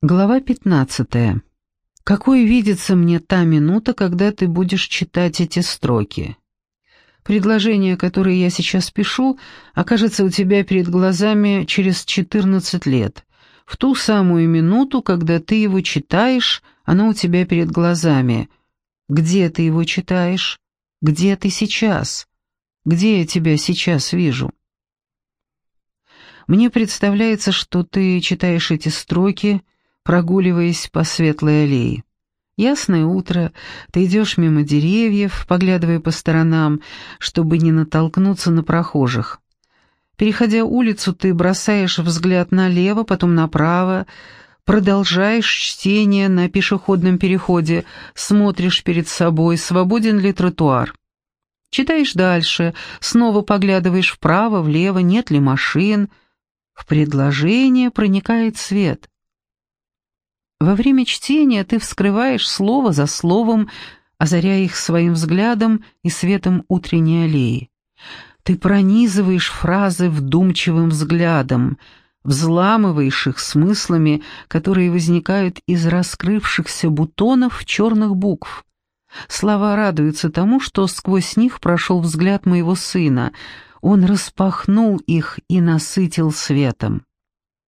Глава 15. Какой видится мне та минута, когда ты будешь читать эти строки? Предложение, которое я сейчас пишу, окажется у тебя перед глазами через 14 лет. В ту самую минуту, когда ты его читаешь, оно у тебя перед глазами. Где ты его читаешь? Где ты сейчас? Где я тебя сейчас вижу? Мне представляется, что ты читаешь эти строки, прогуливаясь по светлой аллее. Ясное утро, ты идешь мимо деревьев, поглядывая по сторонам, чтобы не натолкнуться на прохожих. Переходя улицу, ты бросаешь взгляд налево, потом направо, продолжаешь чтение на пешеходном переходе, смотришь перед собой, свободен ли тротуар. Читаешь дальше, снова поглядываешь вправо, влево, нет ли машин. В предложение проникает свет. Во время чтения ты вскрываешь слово за словом, озаряя их своим взглядом и светом утренней аллеи. Ты пронизываешь фразы вдумчивым взглядом, взламываешь их смыслами, которые возникают из раскрывшихся бутонов черных букв. Слова радуются тому, что сквозь них прошел взгляд моего сына. Он распахнул их и насытил светом.